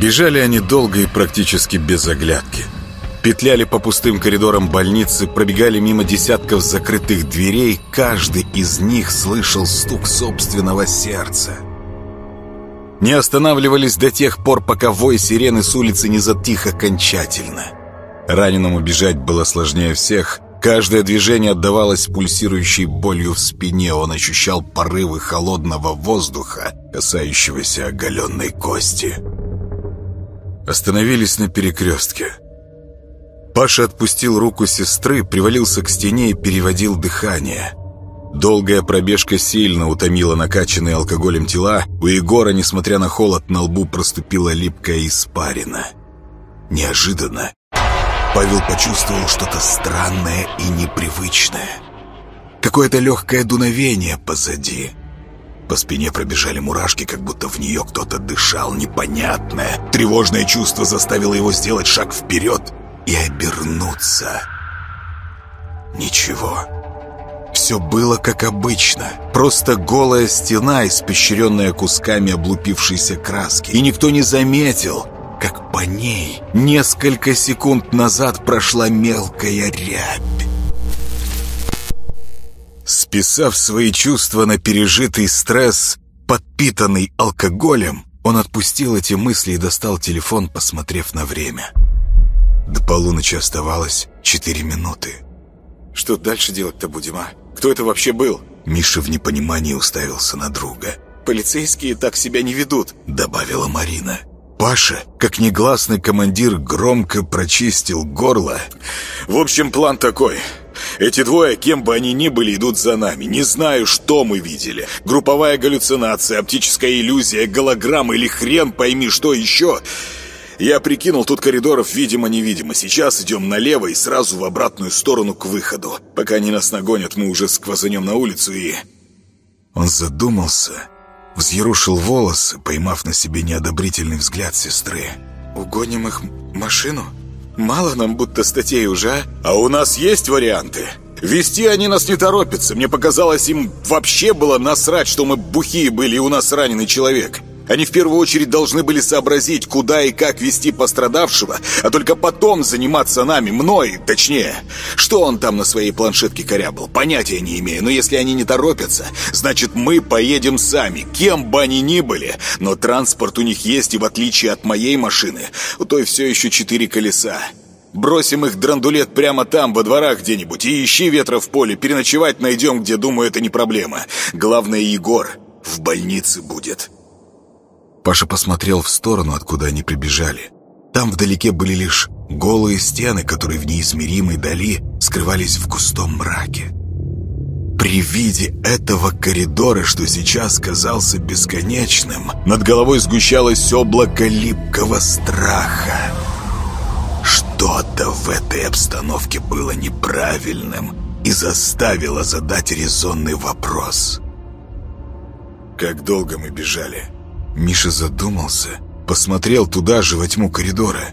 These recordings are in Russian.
Бежали они долго и практически без оглядки. Петляли по пустым коридорам больницы, пробегали мимо десятков закрытых дверей. Каждый из них слышал стук собственного сердца. Не останавливались до тех пор, пока вой сирены с улицы не затих окончательно. Раненому бежать было сложнее всех. Каждое движение отдавалось пульсирующей болью в спине. Он ощущал порывы холодного воздуха, касающегося оголенной кости. Остановились на перекрестке. Паша отпустил руку сестры, привалился к стене и переводил дыхание. Долгая пробежка сильно утомила накачанные алкоголем тела. У Егора, несмотря на холод, на лбу проступила липкая испарина. Неожиданно Павел почувствовал что-то странное и непривычное. Какое-то легкое дуновение позади. По спине пробежали мурашки, как будто в нее кто-то дышал непонятное. Тревожное чувство заставило его сделать шаг вперед и обернуться. Ничего. Все было как обычно. Просто голая стена, испещренная кусками облупившейся краски. И никто не заметил, как по ней несколько секунд назад прошла мелкая рябь. Списав свои чувства на пережитый стресс, подпитанный алкоголем, он отпустил эти мысли и достал телефон, посмотрев на время. До полуночи оставалось четыре минуты. «Что дальше делать-то будем, а? Кто это вообще был?» Миша в непонимании уставился на друга. «Полицейские так себя не ведут», — добавила Марина. Паша, как негласный командир, громко прочистил горло. «В общем, план такой. Эти двое, кем бы они ни были, идут за нами. Не знаю, что мы видели. Групповая галлюцинация, оптическая иллюзия, голограмма или хрен пойми, что еще. Я прикинул, тут коридоров видимо-невидимо. Сейчас идем налево и сразу в обратную сторону к выходу. Пока они нас нагонят, мы уже сквозанем на улицу и... Он задумался, взъерушил волосы, поймав на себе неодобрительный взгляд сестры. «Угоним их машину? Мало нам будто статей уже, а? А у нас есть варианты?» Вести они нас не торопятся. Мне показалось, им вообще было насрать, что мы бухие были и у нас раненый человек. Они в первую очередь должны были сообразить, куда и как вести пострадавшего, а только потом заниматься нами, мной, точнее. Что он там на своей планшетке корябал, понятия не имею, но если они не торопятся, значит мы поедем сами, кем бы они ни были. Но транспорт у них есть, и в отличие от моей машины, у той все еще четыре колеса. Бросим их драндулет прямо там, во дворах где-нибудь, и ищи ветра в поле, переночевать найдем, где, думаю, это не проблема. Главное, Егор в больнице будет». Паша посмотрел в сторону, откуда они прибежали. Там вдалеке были лишь голые стены, которые в неизмеримой дали скрывались в густом мраке. При виде этого коридора, что сейчас казался бесконечным, над головой сгущалось облако липкого страха. Что-то в этой обстановке было неправильным и заставило задать резонный вопрос. «Как долго мы бежали?» Миша задумался, посмотрел туда же, во тьму коридора.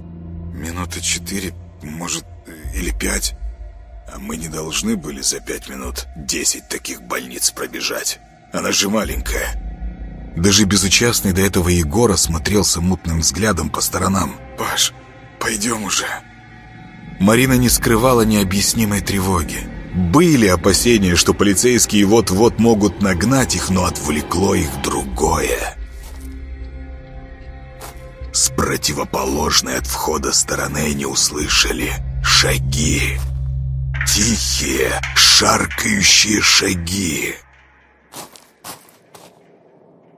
Минуты четыре, может, или пять. А мы не должны были за пять минут десять таких больниц пробежать. Она же маленькая. Даже безучастный до этого Егора смотрелся мутным взглядом по сторонам. «Паш, пойдем уже». Марина не скрывала необъяснимой тревоги. Были опасения, что полицейские вот-вот могут нагнать их, но отвлекло их другое. С противоположной от входа стороны они услышали шаги. Тихие, шаркающие шаги.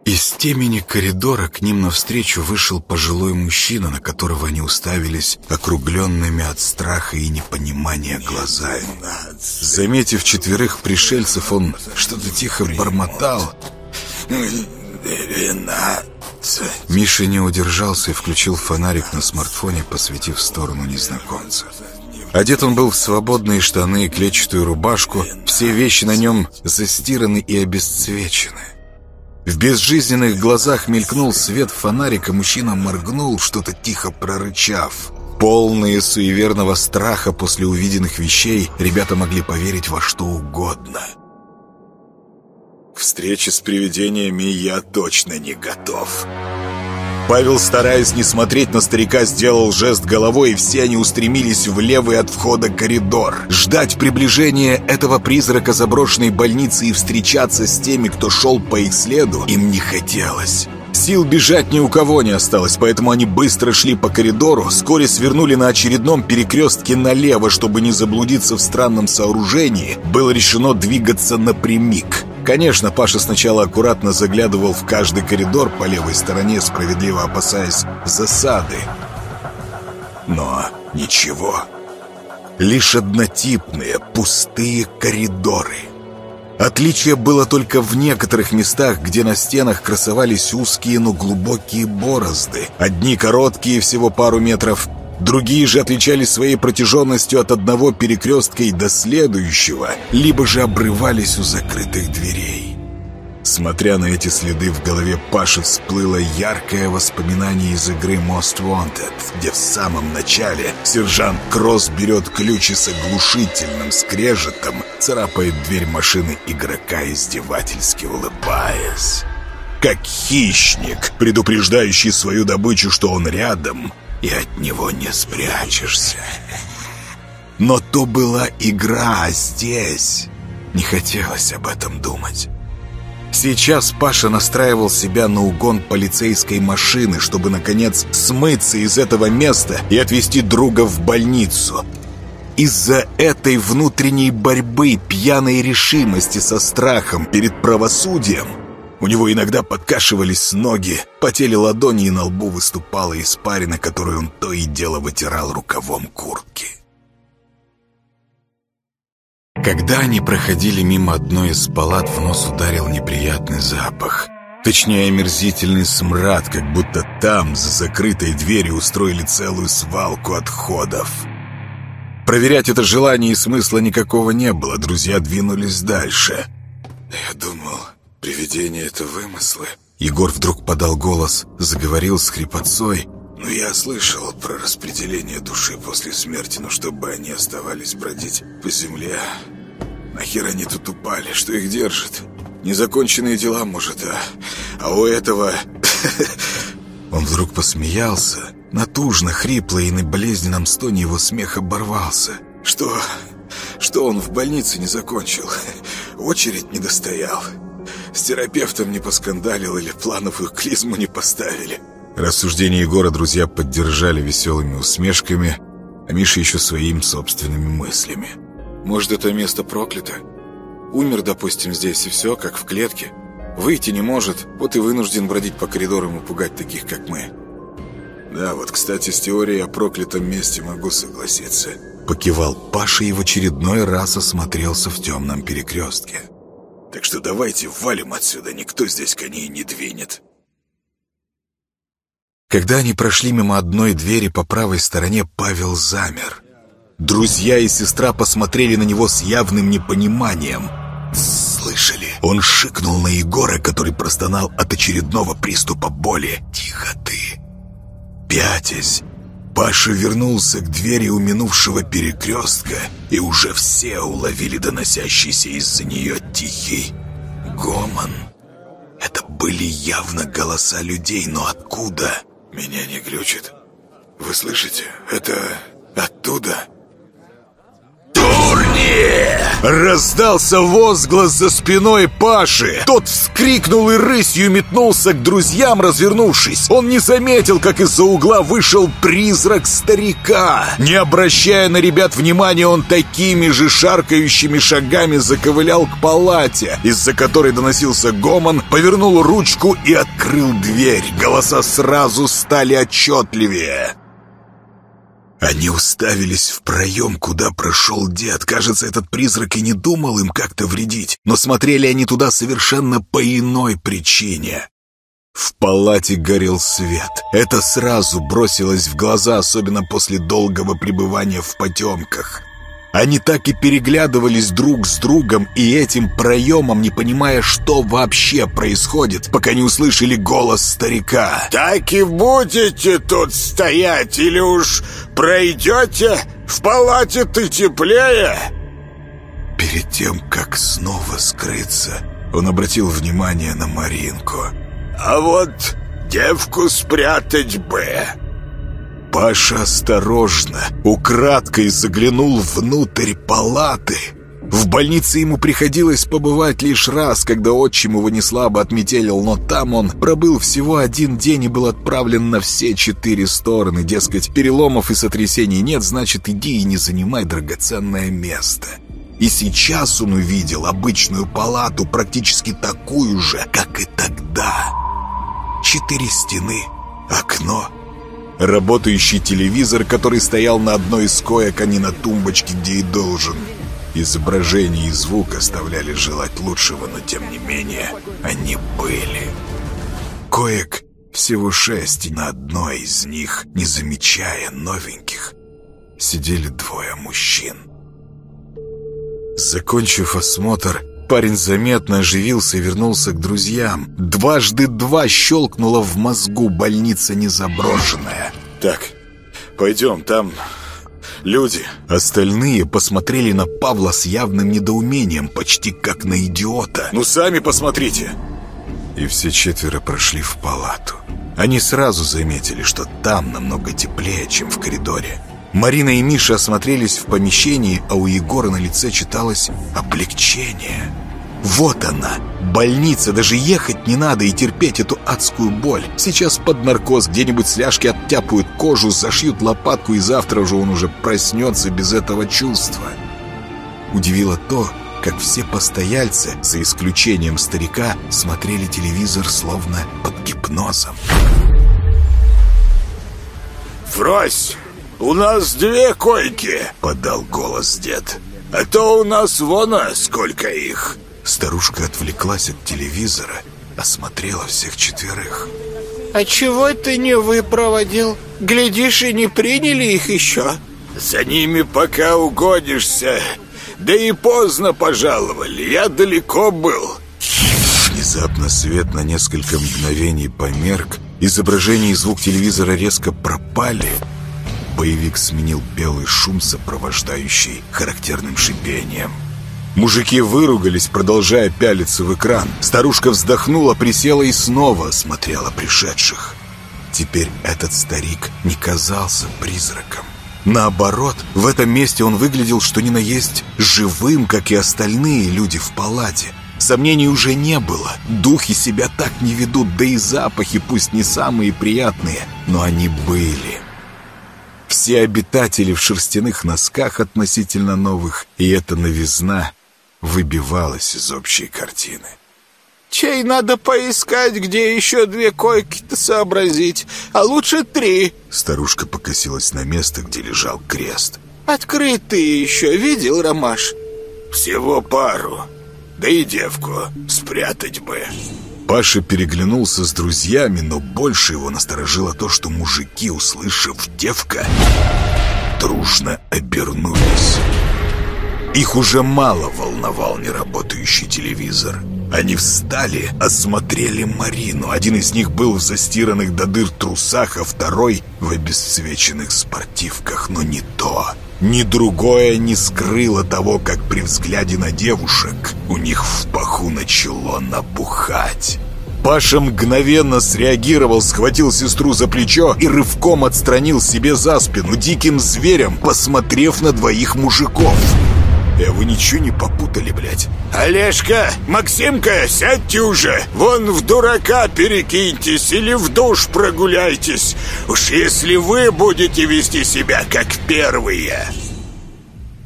Из темени коридора к ним навстречу вышел пожилой мужчина, на которого они уставились округленными от страха и непонимания глазами. Заметив четверых пришельцев, он что-то тихо бормотал. «Двенадцать». Миша не удержался и включил фонарик на смартфоне, посветив в сторону незнакомца. Одет он был в свободные штаны и клетчатую рубашку. Все вещи на нем застираны и обесцвечены. В безжизненных глазах мелькнул свет фонарика, мужчина моргнул, что-то тихо прорычав. Полные суеверного страха после увиденных вещей, ребята могли поверить во что угодно. К встрече с привидениями я точно не готов. Павел, стараясь не смотреть на старика, сделал жест головой, и все они устремились в левый от входа коридор. Ждать приближения этого призрака заброшенной больницы и встречаться с теми, кто шел по их следу, им не хотелось. Сил бежать ни у кого не осталось, поэтому они быстро шли по коридору, вскоре свернули на очередном перекрестке налево, чтобы не заблудиться в странном сооружении. Было решено двигаться напрямик. Конечно, Паша сначала аккуратно заглядывал в каждый коридор по левой стороне, справедливо опасаясь засады. Но ничего. Лишь однотипные, пустые коридоры — Отличие было только в некоторых местах, где на стенах красовались узкие, но глубокие борозды. Одни короткие, всего пару метров, другие же отличались своей протяженностью от одного перекрестка и до следующего, либо же обрывались у закрытых дверей. Смотря на эти следы, в голове Паши всплыло яркое воспоминание из игры Most Wanted, где в самом начале сержант Кросс берет ключ и с оглушительным скрежетом царапает дверь машины игрока, издевательски улыбаясь. Как хищник, предупреждающий свою добычу, что он рядом, и от него не спрячешься. Но то была игра, а здесь не хотелось об этом думать. Сейчас Паша настраивал себя на угон полицейской машины, чтобы, наконец, смыться из этого места и отвезти друга в больницу. Из-за этой внутренней борьбы, пьяной решимости со страхом перед правосудием, у него иногда подкашивались ноги, потели ладони и на лбу выступала испарина, которую он то и дело вытирал рукавом куртки. Когда они проходили мимо одной из палат, в нос ударил неприятный запах. Точнее, омерзительный смрад, как будто там, за закрытой дверью, устроили целую свалку отходов. Проверять это желание и смысла никакого не было, друзья двинулись дальше. «Я думал, привидения — это вымыслы». Егор вдруг подал голос, заговорил с хрипотцой. «Ну, я слышал про распределение души после смерти, но чтобы они оставались бродить по земле, Нахер они тут упали? Что их держит? Незаконченные дела, может, а... А у этого... Он вдруг посмеялся. Натужно, хрипло и на болезненном стоне его смех оборвался. Что... Что он в больнице не закончил? Очередь не достоял. С терапевтом не поскандалил или плановую клизму не поставили. Рассуждения Егора друзья поддержали веселыми усмешками, а Миша еще своими собственными мыслями. Может, это место проклято? Умер, допустим, здесь, и все, как в клетке. Выйти не может, вот и вынужден бродить по коридорам и пугать таких, как мы. Да, вот, кстати, с теорией о проклятом месте могу согласиться. Покивал Паша и в очередной раз осмотрелся в темном перекрестке. Так что давайте валим отсюда, никто здесь коней не двинет. Когда они прошли мимо одной двери по правой стороне, Павел замер. Друзья и сестра посмотрели на него с явным непониманием. «Слышали?» Он шикнул на Егора, который простонал от очередного приступа боли. «Тихо ты!» Пятясь, Паша вернулся к двери у перекрестка, и уже все уловили доносящийся из-за нее тихий гомон. Это были явно голоса людей, но откуда? Меня не глючит. Вы слышите? Это оттуда? Раздался возглас за спиной Паши. Тот вскрикнул и рысью метнулся к друзьям, развернувшись. Он не заметил, как из-за угла вышел призрак старика. Не обращая на ребят внимания, он такими же шаркающими шагами заковылял к палате, из-за которой доносился гомон, повернул ручку и открыл дверь. Голоса сразу стали отчетливее. Они уставились в проем, куда прошел дед. Кажется, этот призрак и не думал им как-то вредить, но смотрели они туда совершенно по иной причине. В палате горел свет. Это сразу бросилось в глаза, особенно после долгого пребывания в потемках. Они так и переглядывались друг с другом и этим проемом, не понимая, что вообще происходит, пока не услышали голос старика. «Так и будете тут стоять или уж пройдете? В палате ты теплее?» Перед тем, как снова скрыться, он обратил внимание на Маринку. «А вот девку спрятать бы. Паша осторожно, украдкой заглянул внутрь палаты. В больнице ему приходилось побывать лишь раз, когда отчим его неслабо отметелил, но там он пробыл всего один день и был отправлен на все четыре стороны. Дескать, переломов и сотрясений нет, значит, иди и не занимай драгоценное место. И сейчас он увидел обычную палату, практически такую же, как и тогда. Четыре стены, окно, работающий телевизор, который стоял на одной из коек, а не на тумбочке, где и должен. Изображение и звук оставляли желать лучшего, но тем не менее они были. Коек всего шесть, и на одной из них, не замечая новеньких, сидели двое мужчин. Закончив осмотр, парень заметно оживился и вернулся к друзьям. Дважды два щелкнуло в мозгу, больница не заброшенная. Так, пойдем, там люди. Остальные посмотрели на Павла с явным недоумением, почти как на идиота. Ну, сами посмотрите. И все четверо прошли в палату. Они сразу заметили, что там намного теплее, чем в коридоре. Марина и Миша осмотрелись в помещении, а у Егора на лице читалось облегчение. Вот она, больница, даже ехать не надо и терпеть эту адскую боль. Сейчас под наркоз где-нибудь сляжки оттяпают кожу, зашьют лопатку, и завтра же он уже проснется без этого чувства. Удивило то, как все постояльцы, за исключением старика, смотрели телевизор словно под гипнозом. «Фрось, у нас две койки!» — подал голос дед. «А то у нас вон сколько их!» Старушка отвлеклась от телевизора, осмотрела всех четверых. «А чего ты не выпроводил? Глядишь, и не приняли их еще?» «За ними пока угодишься. Да и поздно пожаловали, я далеко был». Внезапно свет на несколько мгновений померк, изображение и звук телевизора резко пропали. Боевик сменил белый шум, сопровождающий характерным шипением. Мужики выругались, продолжая пялиться в экран. Старушка вздохнула, присела и снова смотрела пришедших. Теперь этот старик не казался призраком. Наоборот, в этом месте он выглядел что ни на есть живым, как и остальные люди в палате. Сомнений уже не было. Духи себя так не ведут, да и запахи, пусть не самые приятные, но они были. Все обитатели в шерстяных носках относительно новых, и эта новизна выбивалась из общей картины. Чей надо поискать, где еще две койки-то сообразить, а лучше три. Старушка покосилась на место, где лежал крест. Открытые еще видел, Ромаш? Всего пару. Да и девку спрятать бы. Паша переглянулся с друзьями, но больше его насторожило то, что мужики, услышав «девка», дружно обернулись. Их уже мало волновал неработающий телевизор. Они встали, осмотрели Марину. Один из них был в застиранных до дыр трусах, а второй в обесцвеченных спортивках. Но не то, ни другое не скрыло того, как при взгляде на девушек у них в паху начало набухать. Паша мгновенно среагировал, схватил сестру за плечо и рывком отстранил себе за спину диким зверем, посмотрев на двоих мужиков. «Э, вы ничего не попутали, блядь?» «Олежка, Максимка, сядьте уже! Вон в дурака перекиньтесь или в душ прогуляйтесь! Уж если вы будете вести себя как первые!»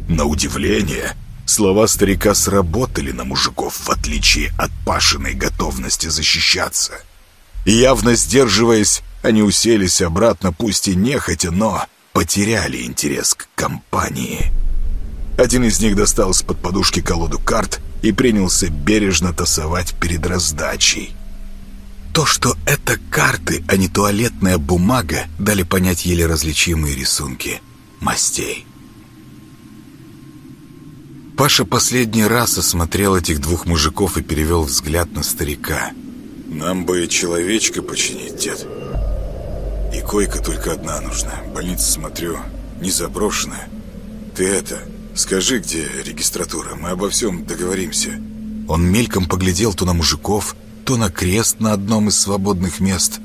На удивление, слова старика сработали на мужиков, в отличие от Пашиной готовности защищаться. Явно сдерживаясь, они уселись обратно, пусть и нехотя, но потеряли интерес к компании. Один из них достал из-под подушки колоду карт и принялся бережно тасовать перед раздачей. То, что это карты, а не туалетная бумага, дали понять еле различимые рисунки мастей. Паша последний раз осмотрел этих двух мужиков и перевел взгляд на старика. Нам бы человечка починить, дед. И койка только одна нужна. Больница, смотрю, не заброшенная. Ты это, скажи, где регистратура, мы обо всем договоримся. Он мельком поглядел то на мужиков, то на крест на одном из свободных мест.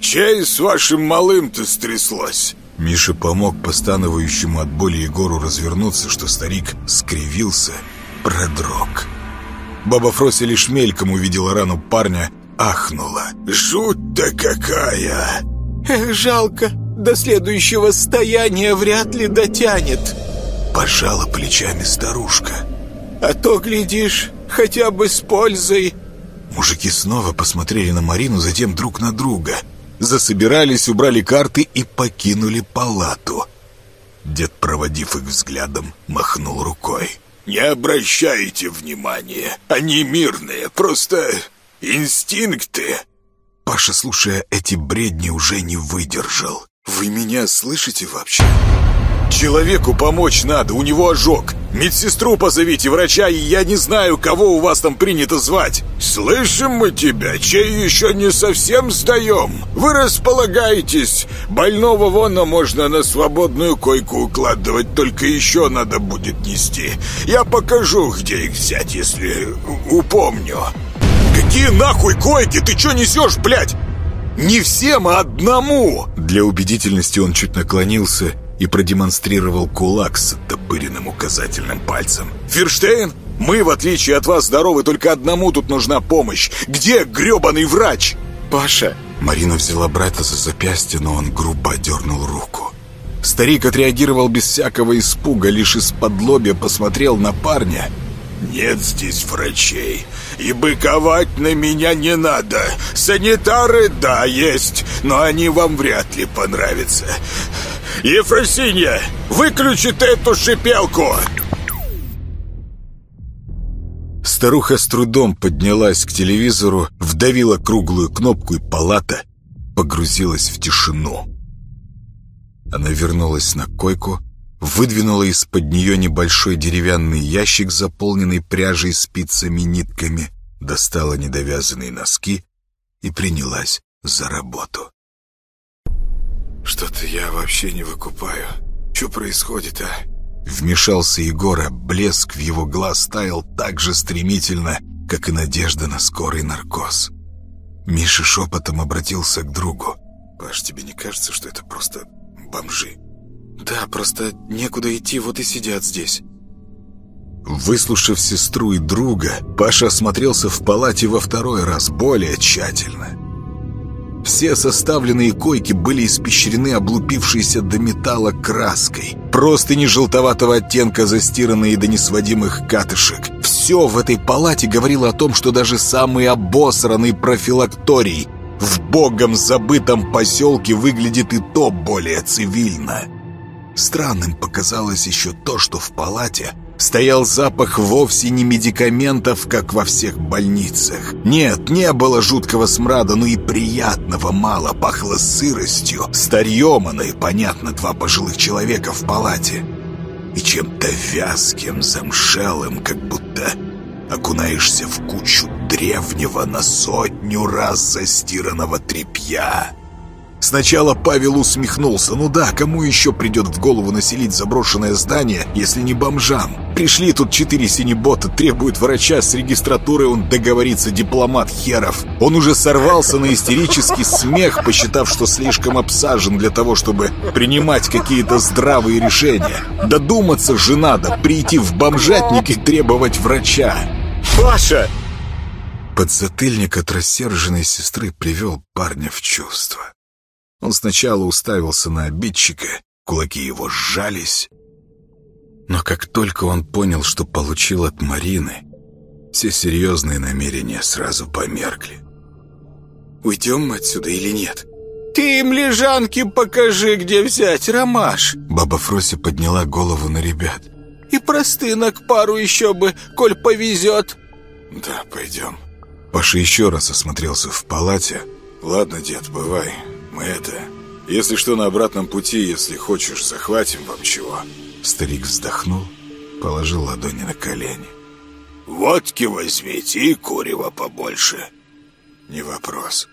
Чей с вашим малым-то стряслось?» Миша помог постановающему от боли Егору развернуться, что старик скривился, продрог. Баба Фрося лишь мельком увидела рану парня, ахнула. «Жуть-то какая!» Эх, жалко, до следующего стояния вряд ли дотянет. Пожала плечами старушка. А то, глядишь, хотя бы с пользой. Мужики снова посмотрели на Марину, затем друг на друга. Засобирались, убрали карты и покинули палату. Дед, проводив их взглядом, махнул рукой. «Не обращайте внимания, они мирные, просто инстинкты». Паша, слушая эти бредни, уже не выдержал. «Вы меня слышите вообще?» «Человеку помочь надо, у него ожог. Медсестру позовите, врача, и я не знаю, кого у вас там принято звать». «Слышим мы тебя, чей еще не совсем сдаем. Вы располагаетесь. Больного вона можно на свободную койку укладывать, только еще надо будет нести. Я покажу, где их взять, если упомню». «Какие нахуй койки? Ты что несешь, блядь?» «Не всем, а одному!» Для убедительности он чуть наклонился и продемонстрировал кулак с оттопыренным указательным пальцем. «Ферштейн, мы, в отличие от вас, здоровы, только одному тут нужна помощь. Где гребаный врач?» «Паша!» Марина взяла брата за запястье, но он грубо дернул руку. Старик отреагировал без всякого испуга, лишь из-под лобья посмотрел на парня — «Нет здесь врачей, и быковать на меня не надо. Санитары, да, есть, но они вам вряд ли понравятся. Ефросинья, выключи эту шипелку!» Старуха с трудом поднялась к телевизору, вдавила круглую кнопку, и палата погрузилась в тишину. Она вернулась на койку, выдвинула из-под нее небольшой деревянный ящик, заполненный пряжей, спицами, нитками, достала недовязанные носки и принялась за работу. «Что-то я вообще не выкупаю. Что происходит, а?» Вмешался Егор, а блеск в его глаз таял так же стремительно, как и надежда на скорый наркоз. Миша шепотом обратился к другу. «Паш, тебе не кажется, что это просто бомжи?» «Да, просто некуда идти, вот и сидят здесь». Выслушав сестру и друга, Паша осмотрелся в палате во второй раз более тщательно. Все составленные койки были испещрены облупившейся до металла краской. Просто не желтоватого оттенка, застиранные до несводимых катышек. Все в этой палате говорило о том, что даже самый обосранный профилакторий в богом забытом поселке выглядит и то более цивильно. Странным показалось еще то, что в палате стоял запах вовсе не медикаментов, как во всех больницах. Нет, не было жуткого смрада, но и приятного мало. Пахло сыростью, старьем оно и, понятно, два пожилых человека в палате. И чем-то вязким, замшелым, как будто окунаешься в кучу древнего на сотню раз застиранного тряпья. Сначала Павел усмехнулся. Ну да, кому еще придет в голову населить заброшенное здание, если не бомжам? Пришли тут четыре синебота, требуют врача с регистратурой, он договорится, дипломат херов. Он уже сорвался на истерический смех, посчитав, что слишком обсажен для того, чтобы принимать какие-то здравые решения. Додуматься же надо, прийти в бомжатник и требовать врача. «Паша!» Подзатыльник от рассерженной сестры привел парня в чувство. Он сначала уставился на обидчика, кулаки его сжались. Но как только он понял, что получил от Марины, все серьезные намерения сразу померкли. «Уйдем мы отсюда или нет?» «Ты им лежанки покажи, где взять, Ромаш!» Баба Фрося подняла голову на ребят. «И простынок пару еще бы, коль повезет!» «Да, пойдем». Паша еще раз осмотрелся в палате. «Ладно, дед, бывай. Мы это... Если что, на обратном пути, если хочешь, захватим вам чего». Старик вздохнул, положил ладони на колени. «Водки возьмите и курева побольше». «Не вопрос».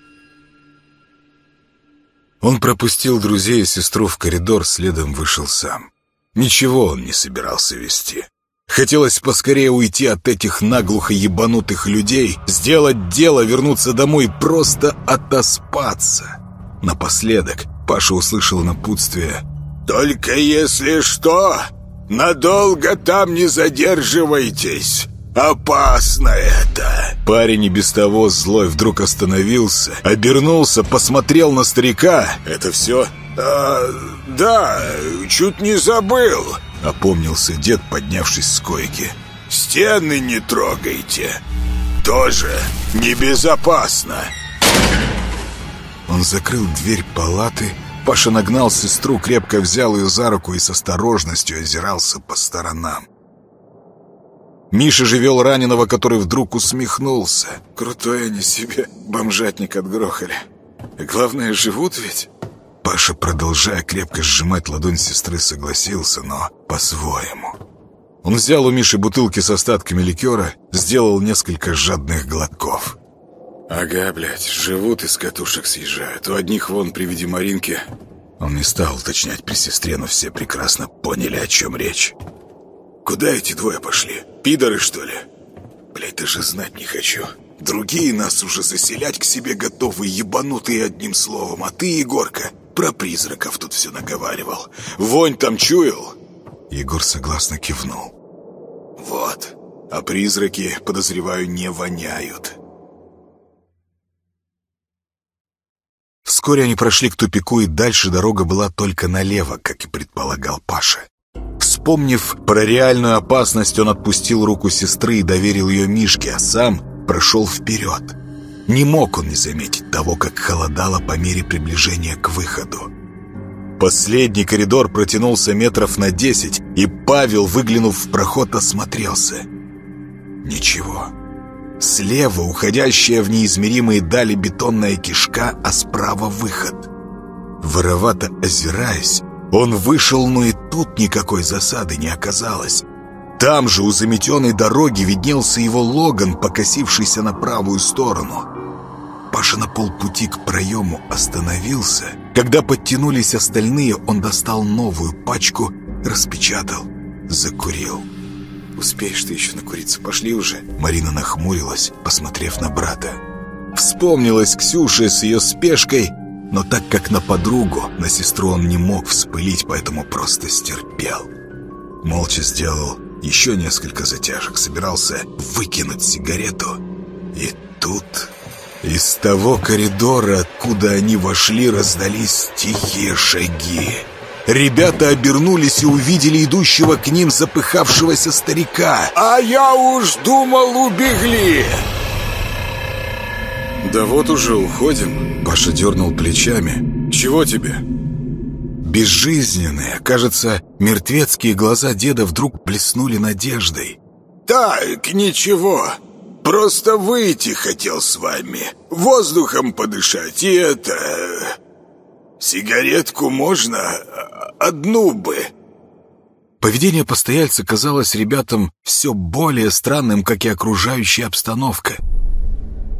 Он пропустил друзей и сестру в коридор, следом вышел сам. Ничего он не собирался вести. Хотелось поскорее уйти от этих наглухо ебанутых людей, сделать дело, вернуться домой и просто отоспаться. Напоследок Паша услышал напутствие «Только если что, надолго там не задерживайтесь. Опасно это!» Парень и без того злой вдруг остановился, обернулся, посмотрел на старика. «Это все?» а, «Да, чуть не забыл», — опомнился дед, поднявшись с койки. «Стены не трогайте. Тоже небезопасно». Он закрыл дверь палаты. Паша нагнал сестру, крепко взял ее за руку и с осторожностью озирался по сторонам. Миша же вел раненого, который вдруг усмехнулся. «Крутой они себе бомжатник отгрохали. Главное, живут ведь?» Паша, продолжая крепко сжимать ладонь сестры, согласился, но по-своему. Он взял у Миши бутылки с остатками ликера, сделал несколько жадных глотков. «Ага, блядь, живут из катушек съезжают. У одних вон при виде Маринки...» Он не стал уточнять при сестре, но все прекрасно поняли, о чем речь. «Куда эти двое пошли? Пидоры, что ли?» «Блядь, даже знать не хочу. Другие нас уже заселять к себе готовы, ебанутые одним словом. А ты, Егорка, про призраков тут все наговаривал. Вонь там чуял?» Егор согласно кивнул. «Вот. А призраки, подозреваю, не воняют». Вскоре они прошли к тупику, и дальше дорога была только налево, как и предполагал Паша. Вспомнив про реальную опасность, он отпустил руку сестры и доверил ее Мишке, а сам прошел вперед. Не мог он не заметить того, как холодало по мере приближения к выходу. Последний коридор протянулся метров на десять, и Павел, выглянув в проход, осмотрелся. Ничего. Слева уходящая в неизмеримые дали бетонная кишка, а справа выход. Воровато озираясь, он вышел, но и тут никакой засады не оказалось. Там же у заметенной дороги виднелся его Логан, покосившийся на правую сторону. Паша на полпути к проему остановился. Когда подтянулись остальные, он достал новую пачку, распечатал, закурил. «Успеешь ты еще накуриться, пошли уже». Марина нахмурилась, посмотрев на брата. Вспомнилась Ксюша с ее спешкой, но так как на подругу, на сестру он не мог вспылить, поэтому просто стерпел. Молча сделал еще несколько затяжек, собирался выкинуть сигарету. И тут... Из того коридора, откуда они вошли, раздались тихие шаги. Ребята обернулись и увидели идущего к ним запыхавшегося старика. «А я уж думал, убегли!» «Да вот уже уходим», — Паша дернул плечами. «Чего тебе?» Безжизненные, кажется, мертвецкие глаза деда вдруг блеснули надеждой. «Так, ничего. Просто выйти хотел с вами. Воздухом подышать и это... Сигаретку можно? Одну бы». Поведение постояльца казалось ребятам все более странным, как и окружающая обстановка.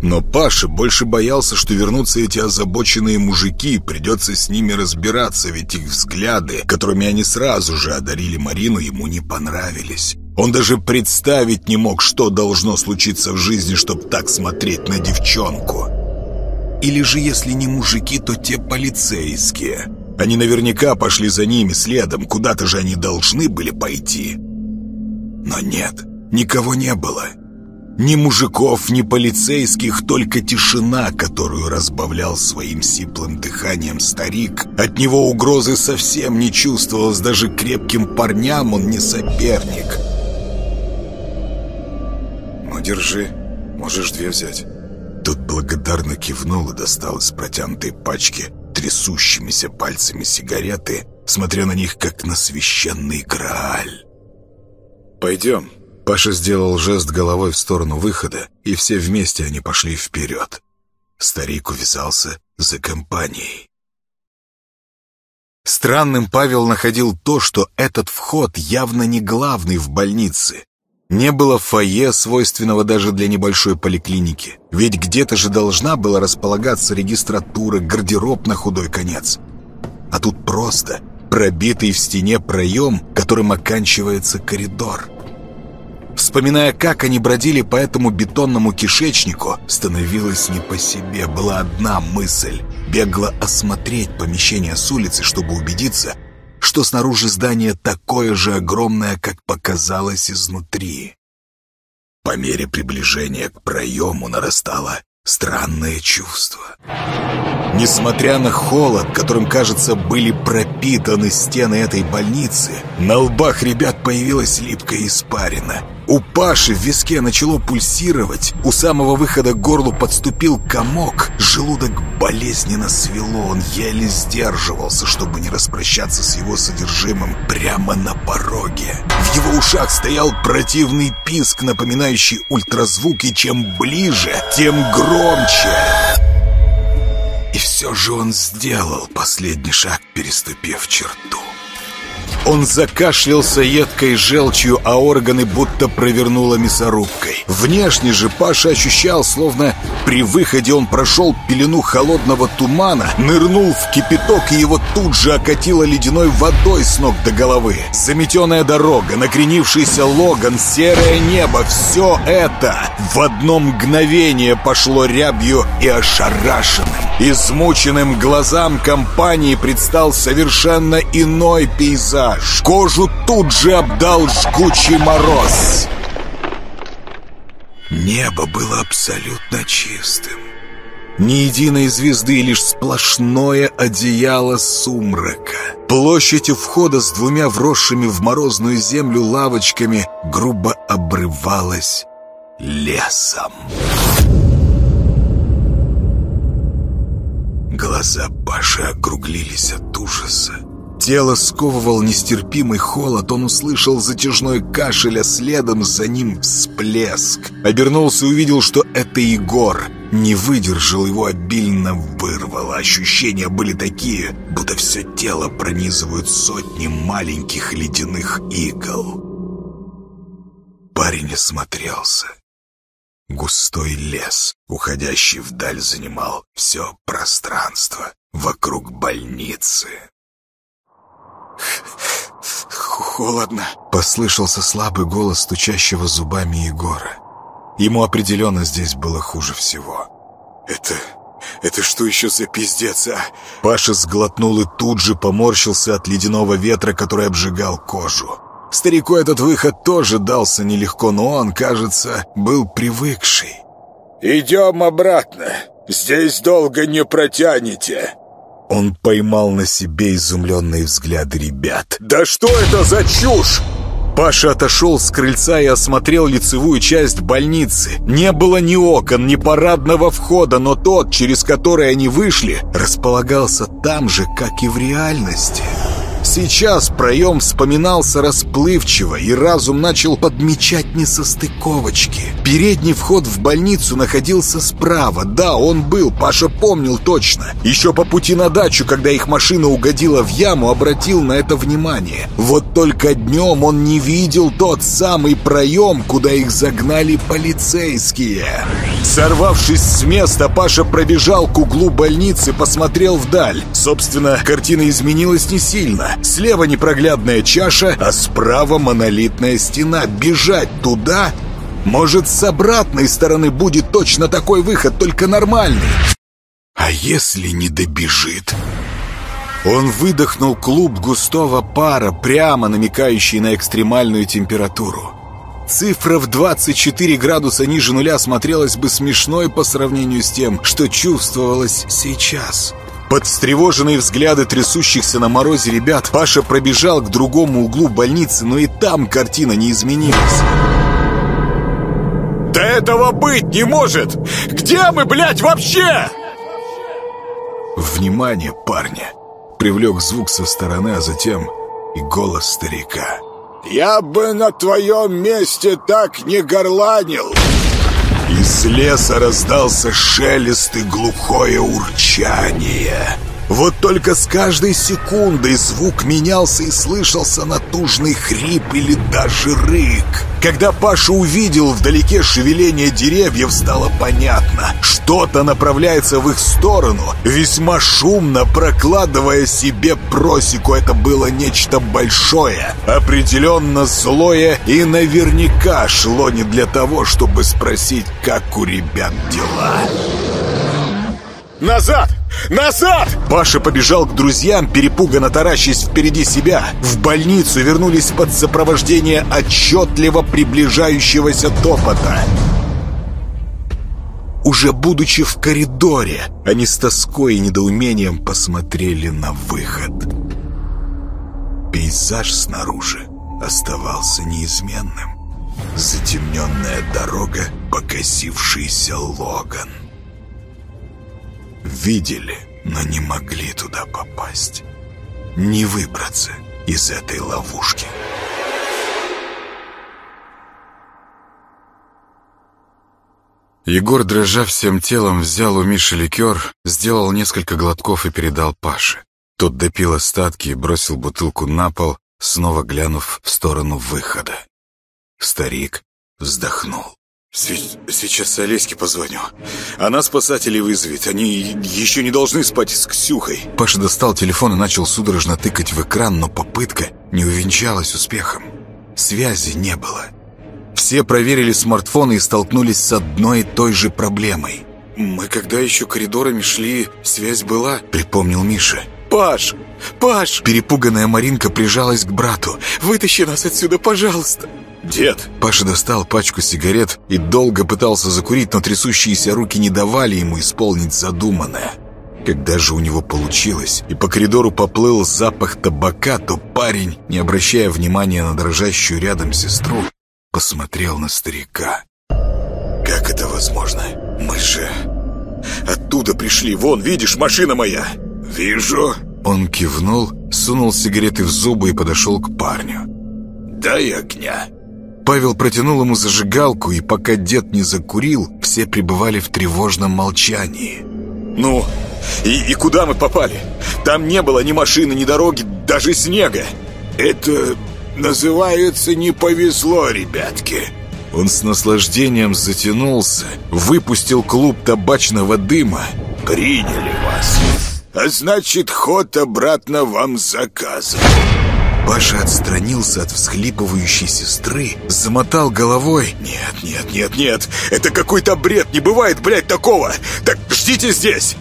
Но Паша больше боялся, что вернутся эти озабоченные мужики, придется с ними разбираться, ведь их взгляды, которыми они сразу же одарили Марину, ему не понравились. Он даже представить не мог, что должно случиться в жизни, чтобы так смотреть на девчонку. Или же, если не мужики, то те полицейские. Они наверняка пошли за ними следом, куда-то же они должны были пойти. Но нет, никого не было. Ни мужиков, ни полицейских, только тишина, которую разбавлял своим сиплым дыханием старик. От него угрозы совсем не чувствовалось, даже крепким парням он не соперник. «Ну, держи, можешь две взять». Тот благодарно кивнул и достал из протянутой пачки трясущимися пальцами сигареты, смотря на них, как на священный Грааль. «Пойдем». Паша сделал жест головой в сторону выхода, и все вместе они пошли вперед. Старик увязался за компанией. Странным Павел находил то, что этот вход явно не главный в больнице. Не было фойе, свойственного даже для небольшой поликлиники. Ведь где-то же должна была располагаться регистратура, гардероб на худой конец. А тут просто пробитый в стене проем, которым оканчивается коридор. Вспоминая, как они бродили по этому бетонному кишечнику, становилось не по себе. Была одна мысль — бегло осмотреть помещение с улицы, чтобы убедиться, что снаружи здание такое же огромное, как показалось изнутри. По мере приближения к проему нарастало странное чувство. Несмотря на холод, которым, кажется, были пропитаны стены этой больницы, на лбах ребят появилась липкая испарина — у Паши в виске начало пульсировать, у самого выхода к горлу подступил комок, желудок болезненно свело, он еле сдерживался, чтобы не распрощаться с его содержимым прямо на пороге. В его ушах стоял противный писк, напоминающий ультразвуки, чем ближе, тем громче. И все же он сделал последний шаг, переступив черту. Он закашлялся едкой желчью, а органы будто провернуло мясорубкой. Внешне же Паша ощущал, словно при выходе он прошел пелену холодного тумана, нырнул в кипяток, и его тут же окатило ледяной водой с ног до головы. Заметенная дорога, накренившийся логан, серое небо — все это в одно мгновение пошло рябью и ошарашенным. Измученным глазам компании предстал совершенно иной пейзаж. Кожу тут же обдал жгучий мороз. Небо было абсолютно чистым. Ни единой звезды, лишь сплошное одеяло сумрака. Площадь у входа с двумя вросшими в морозную землю лавочками грубо обрывалась лесом. Глаза Паши округлились от ужаса. Тело сковывал нестерпимый холод, он услышал затяжной кашель, а следом за ним всплеск. Обернулся и увидел, что это Егор. Не выдержал его, обильно вырвало. Ощущения были такие, будто все тело пронизывают сотни маленьких ледяных игл. Парень осмотрелся. Густой лес, уходящий вдаль, занимал все пространство вокруг больницы. «Холодно», — послышался слабый голос стучащего зубами Егора. Ему определенно здесь было хуже всего. «Это... это что еще за пиздец, а?» Паша сглотнул и тут же поморщился от ледяного ветра, который обжигал кожу. Старику этот выход тоже дался нелегко, но он, кажется, был привыкший. «Идем обратно. Здесь долго не протянете». Он поймал на себе изумленные взгляды ребят. «Да что это за чушь?» Паша отошел с крыльца и осмотрел лицевую часть больницы. Не было ни окон, ни парадного входа, но тот, через который они вышли, располагался там же, как и в реальности. Сейчас проем вспоминался расплывчиво, и разум начал подмечать несостыковочки. Передний вход в больницу находился справа. Да, он был, Паша помнил точно. Еще по пути на дачу, когда их машина угодила в яму, обратил на это внимание. Вот только днем он не видел тот самый проем, куда их загнали полицейские. Сорвавшись с места, Паша пробежал к углу больницы, посмотрел вдаль. Собственно, картина изменилась не сильно. Слева непроглядная чаша, а справа монолитная стена. Бежать туда? Может, с обратной стороны будет точно такой выход, только нормальный? А если не добежит? Он выдохнул клуб густого пара, прямо намекающий на экстремальную температуру. Цифра в 24 градуса ниже нуля смотрелась бы смешной по сравнению с тем, что чувствовалось сейчас. Под встревоженные взгляды трясущихся на морозе ребят Паша пробежал к другому углу больницы, но и там картина не изменилась. «Да этого быть не может! Где мы, блядь, вообще?» Внимание парня привлек звук со стороны, а затем и голос старика. «Я бы на твоем месте так не горланил!» Из леса раздался шелест и глухое урчание. Вот только с каждой секундой звук менялся и слышался натужный хрип или даже рык. Когда Паша увидел вдалеке шевеление деревьев, стало понятно. Что-то направляется в их сторону, весьма шумно прокладывая себе просеку. Это было нечто большое, определенно злое и наверняка шло не для того, чтобы спросить, как у ребят дела. «Назад! Назад!» Паша побежал к друзьям, перепуганно таращась впереди себя. В больницу вернулись под сопровождение отчетливо приближающегося топота. Уже будучи в коридоре, они с тоской и недоумением посмотрели на выход. Пейзаж снаружи оставался неизменным. Затемненная дорога, покосившийся Логан. Видели, но не могли туда попасть. Не выбраться из этой ловушки. Егор, дрожа всем телом, взял у Миши ликер, сделал несколько глотков и передал Паше. Тот допил остатки и бросил бутылку на пол, снова глянув в сторону выхода. Старик вздохнул. «Сейчас Олеське позвоню. Она спасателей вызовет. Они еще не должны спать с Ксюхой». Паша достал телефон и начал судорожно тыкать в экран, но попытка не увенчалась успехом. Связи не было. Все проверили смартфоны и столкнулись с одной и той же проблемой. «Мы когда еще коридорами шли, связь была?» — припомнил Миша. «Паш! Паш!» Перепуганная Маринка прижалась к брату. «Вытащи нас отсюда, пожалуйста!» «Дед!» Паша достал пачку сигарет и долго пытался закурить, но трясущиеся руки не давали ему исполнить задуманное. Когда же у него получилось, и по коридору поплыл запах табака, то парень, не обращая внимания на дрожащую рядом сестру, посмотрел на старика. «Как это возможно? Мы же оттуда пришли. Вон, видишь, машина моя!» «Вижу!» Он кивнул, сунул сигареты в зубы и подошел к парню. «Дай огня!» Павел протянул ему зажигалку, и пока дед не закурил, все пребывали в тревожном молчании. «Ну, и, и куда мы попали? Там не было ни машины, ни дороги, даже снега!» «Это называется «не повезло, ребятки!» Он с наслаждением затянулся, выпустил клуб табачного дыма. «Приняли вас, а значит, ход обратно вам заказан!» Паша отстранился от всхлипывающей сестры, замотал головой. «Нет, нет, нет, нет, это какой-то бред, не бывает, блядь, такого! Так ждите здесь!»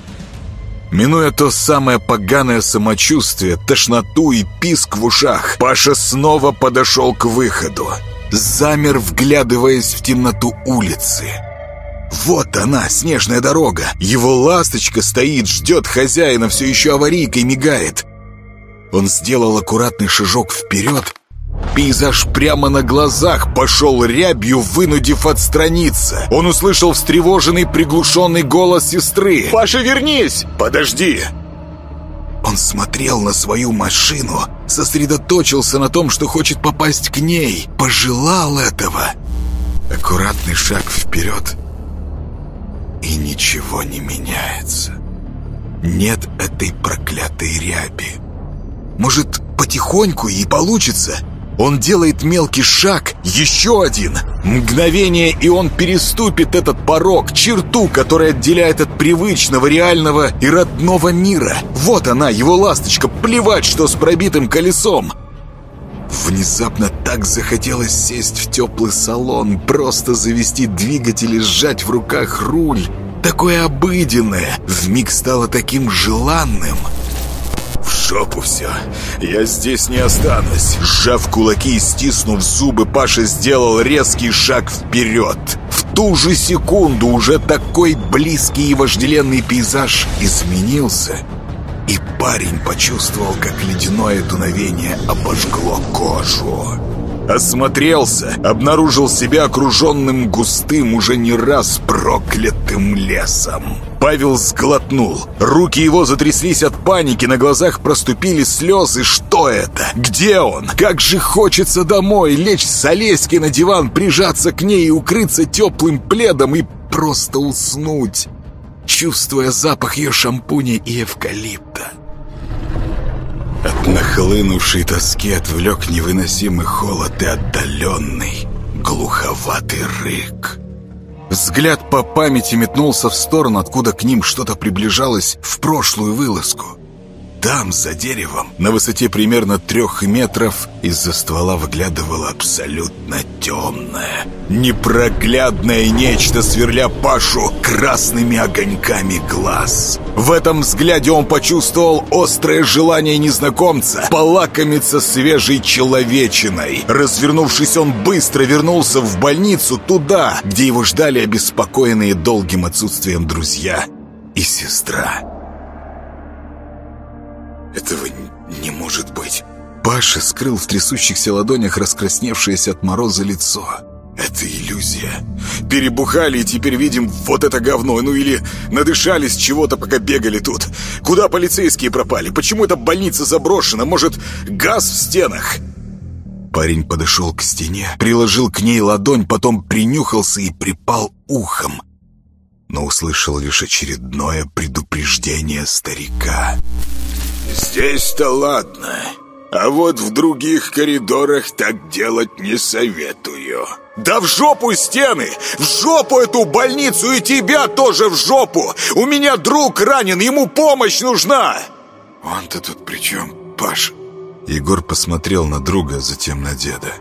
Минуя то самое поганое самочувствие, тошноту и писк в ушах, Паша снова подошел к выходу. Замер, вглядываясь в темноту улицы. Вот она, снежная дорога. Его ласточка стоит, ждет хозяина, все еще аварийкой мигает. Он сделал аккуратный шажок вперед. Пейзаж прямо на глазах пошел рябью, вынудив отстраниться. Он услышал встревоженный приглушенный голос сестры. «Паша, вернись!» «Подожди!» Он смотрел на свою машину, сосредоточился на том, что хочет попасть к ней, пожелал этого. Аккуратный шаг вперед, и ничего не меняется. Нет этой проклятой ряби. Может, потихоньку и получится? Он делает мелкий шаг, еще один. Мгновение, и он переступит этот порог, черту, которая отделяет от привычного, реального и родного мира. Вот она, его ласточка, плевать, что с пробитым колесом. Внезапно так захотелось сесть в теплый салон, просто завести двигатель и сжать в руках руль. Такое обыденное, вмиг стало таким желанным — в жопу все. Я здесь не останусь. Сжав кулаки и стиснув зубы, Паша сделал резкий шаг вперед. В ту же секунду уже такой близкий и вожделенный пейзаж изменился. И парень почувствовал, как ледяное дуновение обожгло кожу. Осмотрелся, обнаружил себя окруженным густым, уже не раз проклятым лесом. Павел сглотнул. Руки его затряслись от паники, на глазах проступили слезы. Что это? Где он? Как же хочется домой, лечь с Олеськи на диван, прижаться к ней и укрыться теплым пледом и просто уснуть, чувствуя запах ее шампуня и эвкалипта. От нахлынувшей тоски отвлек невыносимый холод и отдаленный, глуховатый рык. Взгляд по памяти метнулся в сторону, откуда к ним что-то приближалось в прошлую вылазку. Там, за деревом, на высоте примерно трех метров, из-за ствола выглядывало абсолютно темное, непроглядное нечто, сверля Пашу красными огоньками глаз. В этом взгляде он почувствовал острое желание незнакомца полакомиться свежей человечиной. Развернувшись, он быстро вернулся в больницу туда, где его ждали обеспокоенные долгим отсутствием друзья и сестра. Этого не может быть. Паша скрыл в трясущихся ладонях раскрасневшееся от мороза лицо. Это иллюзия. Перебухали и теперь видим вот это говно. Ну или надышались чего-то, пока бегали тут. Куда полицейские пропали? Почему эта больница заброшена? Может, газ в стенах? Парень подошел к стене, приложил к ней ладонь, потом принюхался и припал ухом. Но услышал лишь очередное предупреждение старика. Здесь-то ладно. А вот в других коридорах так делать не советую. Да в жопу стены! В жопу эту больницу и тебя тоже в жопу! У меня друг ранен, ему помощь нужна! Он-то тут при чем, Паш? Егор посмотрел на друга, затем на деда.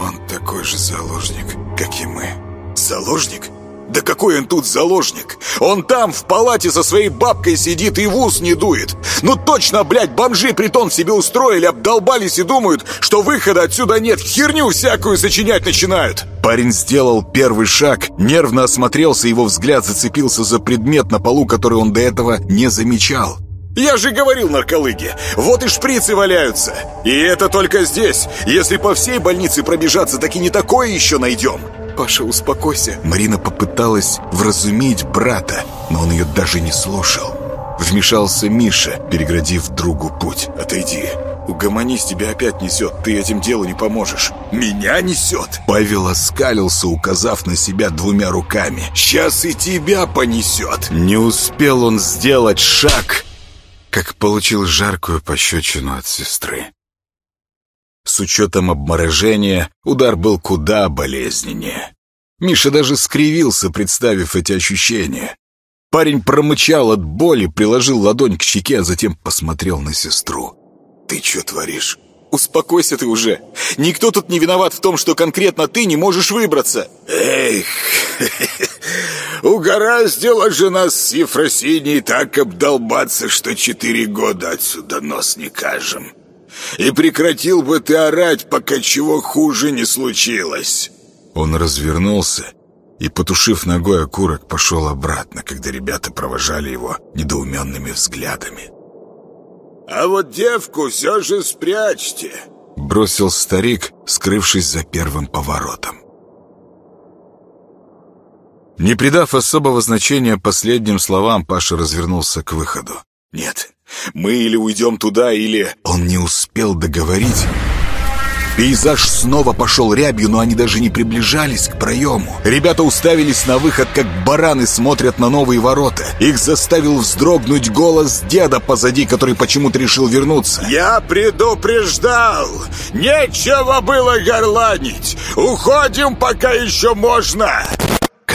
Он такой же заложник, как и мы. Заложник? Да какой он тут заложник? Он там, в палате со своей бабкой сидит и в ус не дует. Ну точно, блядь, бомжи притон себе устроили, обдолбались и думают, что выхода отсюда нет, херню всякую сочинять начинают. Парень сделал первый шаг, нервно осмотрелся, его взгляд зацепился за предмет на полу, который он до этого не замечал. «Я же говорил нарколыге, вот и шприцы валяются. И это только здесь. Если по всей больнице пробежаться, так и не такое еще найдем». «Паша, успокойся». Марина попыталась вразумить брата, но он ее даже не слушал. Вмешался Миша, переградив другу путь. «Отойди, Угомонись, тебя опять несет, ты этим делу не поможешь. Меня несет? Павел оскалился, указав на себя двумя руками. Сейчас и тебя понесет. Не успел он сделать шаг, как получил жаркую пощечину от сестры. С учетом обморожения удар был куда болезненнее. Миша даже скривился, представив эти ощущения. Парень промычал от боли, приложил ладонь к щеке, а затем посмотрел на сестру. «Ты что творишь?» «Успокойся ты уже. Никто тут не виноват в том, что конкретно ты не можешь выбраться». «Эх, угораздило же нас с Ефросиней так обдолбаться, что четыре года отсюда нос не кажем. И прекратил бы ты орать, пока чего хуже не случилось». Он развернулся и, потушив ногой окурок, пошел обратно, когда ребята провожали его недоуменными взглядами. «А вот девку все же спрячьте!» Бросил старик, скрывшись за первым поворотом. Не придав особого значения последним словам, Паша развернулся к выходу. «Нет, мы или уйдем туда, или...» Он не успел договорить Пейзаж снова пошел рябью, но они даже не приближались к проему. Ребята уставились на выход, как бараны смотрят на новые ворота. Их заставил вздрогнуть голос деда позади, который почему-то решил вернуться. «Я предупреждал! Нечего было горланить! Уходим, пока еще можно!»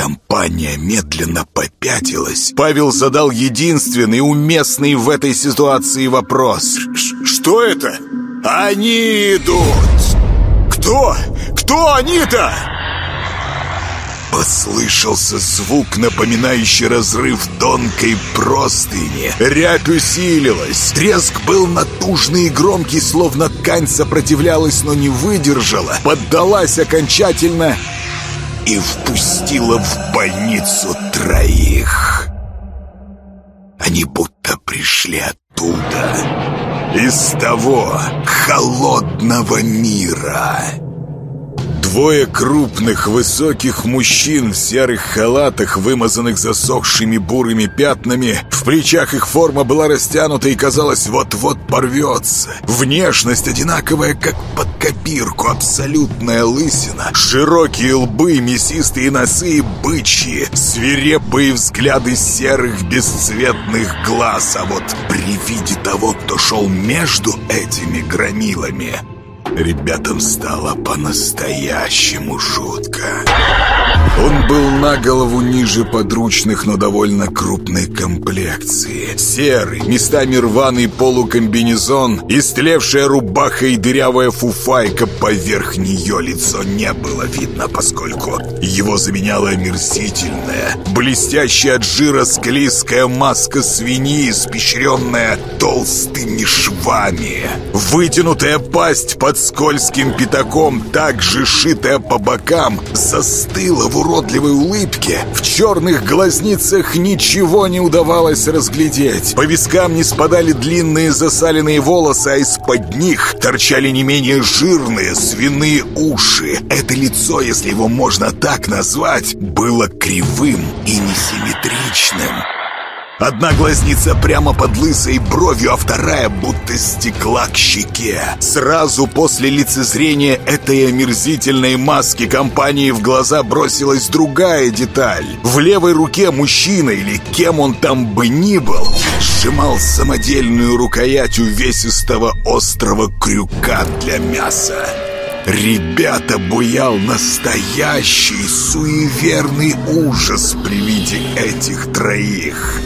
Компания медленно попятилась. Павел задал единственный уместный в этой ситуации вопрос. «Что это?» «Они идут!» «Кто? Кто они-то?» Послышался звук, напоминающий разрыв тонкой простыни. Рябь усилилась. Треск был натужный и громкий, словно ткань сопротивлялась, но не выдержала. Поддалась окончательно и впустила в больницу троих. Они будто пришли оттуда, из того холодного мира. Двое крупных, высоких мужчин в серых халатах, вымазанных засохшими бурыми пятнами. В плечах их форма была растянута и, казалось, вот-вот порвется. Внешность одинаковая, как под копирку, абсолютная лысина. Широкие лбы, мясистые носы и бычьи. Свирепые взгляды серых бесцветных глаз. А вот при виде того, кто шел между этими громилами, ребятам стало по-настоящему жутко. Он был на голову ниже подручных, но довольно крупной комплекции. Серый, местами рваный полукомбинезон, истлевшая рубаха и дырявая фуфайка поверх нее лицо не было видно, поскольку его заменяла омерзительная, блестящая от жира склизкая маска свиньи, испещренная толстыми швами. Вытянутая пасть под скользким пятаком, также шитая по бокам, застыла в уродливой улыбке. В черных глазницах ничего не удавалось разглядеть. По вискам не спадали длинные засаленные волосы, а из-под них торчали не менее жирные свиные уши. Это лицо, если его можно так назвать, было кривым и несимметричным. Одна глазница прямо под лысой бровью, а вторая будто стекла к щеке. Сразу после лицезрения этой омерзительной маски компании в глаза бросилась другая деталь. В левой руке мужчина, или кем он там бы ни был, сжимал самодельную рукоять увесистого острого крюка для мяса. Ребята буял настоящий суеверный ужас при виде этих троих.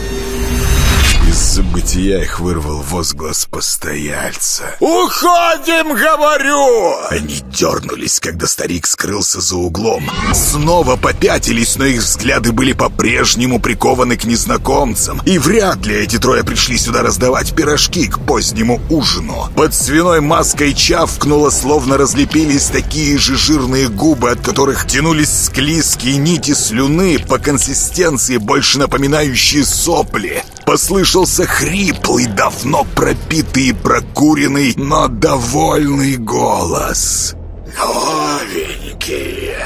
Забытия их вырвал возглас постояльца. «Уходим, говорю!» Они дернулись, когда старик скрылся за углом. Снова попятились, но их взгляды были по-прежнему прикованы к незнакомцам. И вряд ли эти трое пришли сюда раздавать пирожки к позднему ужину. Под свиной маской чавкнуло, словно разлепились такие же жирные губы, от которых тянулись склизкие нити слюны, по консистенции больше напоминающие сопли. Послышался хриплый, давно пропитый и прокуренный, но довольный голос. «Новенькие!»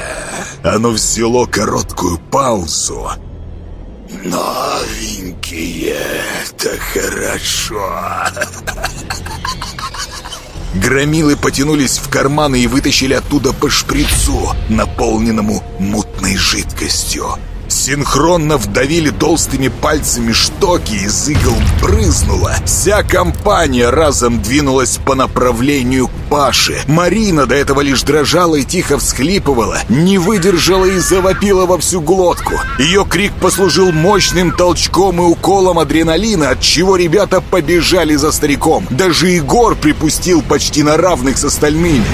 Оно взяло короткую паузу. «Новенькие! Это хорошо!» Громилы потянулись в карманы и вытащили оттуда по шприцу, наполненному мутной жидкостью. Синхронно вдавили толстыми пальцами штоки, из игл брызнуло. Вся компания разом двинулась по направлению к Паше. Марина до этого лишь дрожала и тихо всхлипывала, не выдержала и завопила во всю глотку. Ее крик послужил мощным толчком и уколом адреналина, от чего ребята побежали за стариком. Даже Егор припустил почти на равных с остальными.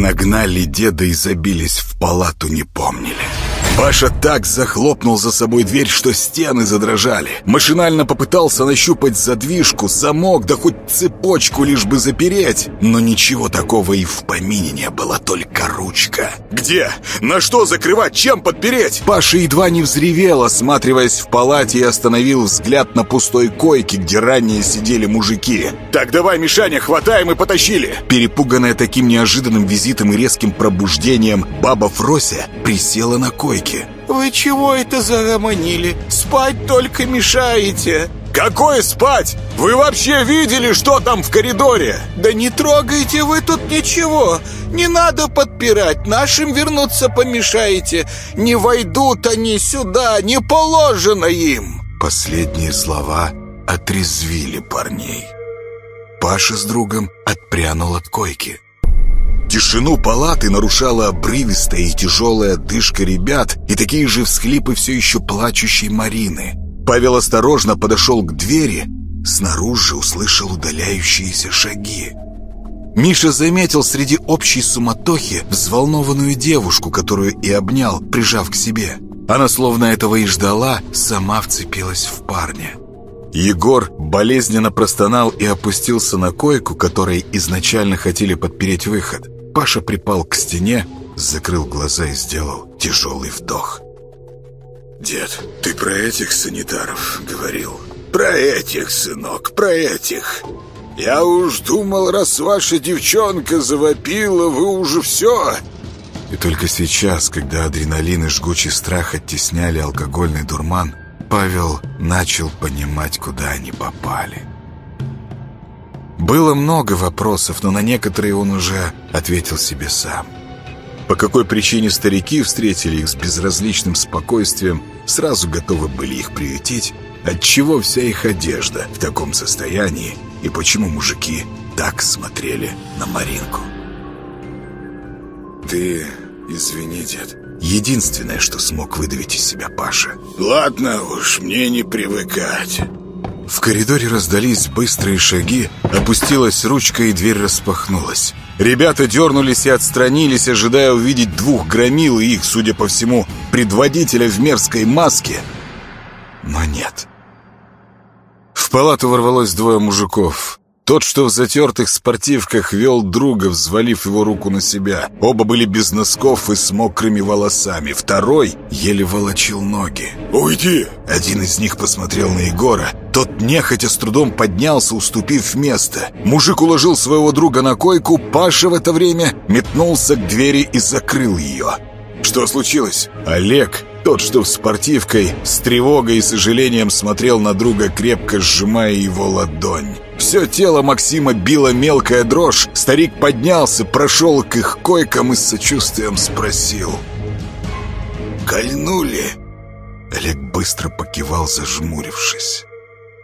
Нагнали деда и забились в палату, не помнили. Паша так захлопнул за собой дверь, что стены задрожали. Машинально попытался нащупать задвижку, замок, да хоть цепочку лишь бы запереть. Но ничего такого и в помине не было, только ручка. «Где? На что закрывать? Чем подпереть?» Паша едва не взревел, осматриваясь в палате и остановил взгляд на пустой койке, где ранее сидели мужики. «Так давай, Мишаня, хватаем и потащили!» Перепуганная таким неожиданным визитом и резким пробуждением, баба Фрося присела на койке. Вы чего это загомонили? Спать только мешаете. «Какое спать? Вы вообще видели, что там в коридоре?» Да не трогайте вы тут ничего. Не надо подпирать. Нашим вернуться помешаете. Не войдут они сюда, не положено им. Последние слова отрезвили парней. Паша с другом отпрянул от койки. Тишину палаты нарушала обрывистая и тяжелая дышка ребят и такие же всхлипы все еще плачущей Марины. Павел осторожно подошел к двери, снаружи услышал удаляющиеся шаги. Миша заметил среди общей суматохи взволнованную девушку, которую и обнял, прижав к себе. Она словно этого и ждала, сама вцепилась в парня. Егор болезненно простонал и опустился на койку, которой изначально хотели подпереть выход. Паша припал к стене, закрыл глаза и сделал тяжелый вдох. «Дед, ты про этих санитаров говорил?» про этих, сынок, про этих. Я уж думал, раз ваша девчонка завопила, вы уже все. И только сейчас, когда адреналин и жгучий страх оттесняли алкогольный дурман, Павел начал понимать, куда они попали. Было много вопросов, но на некоторые он уже ответил себе сам. По какой причине старики встретили их с безразличным спокойствием, сразу готовы были их приютить, отчего вся их одежда в таком состоянии и почему мужики так смотрели на Маринку. «Ты извини, дед». Единственное, что смог выдавить из себя Паша. «Ладно уж, мне не привыкать». В коридоре раздались быстрые шаги, опустилась ручка и дверь распахнулась. Ребята дернулись и отстранились, ожидая увидеть двух громил и их, судя по всему, предводителя в мерзкой маске. Но нет. В палату ворвалось двое мужиков. Тот, что в затертых спортивках, вел друга, взвалив его руку на себя. Оба были без носков и с мокрыми волосами. Второй еле волочил ноги. «Уйди!» Один из них посмотрел на Егора. Тот нехотя с трудом поднялся, уступив место. Мужик уложил своего друга на койку. Паша в это время метнулся к двери и закрыл ее. Что случилось? Олег, тот, что в спортивкой, с тревогой и сожалением смотрел на друга, крепко сжимая его ладонь. Все тело Максима било мелкая дрожь. Старик поднялся, прошел к их койкам и с сочувствием спросил. «Кольнули?» Олег быстро покивал, зажмурившись.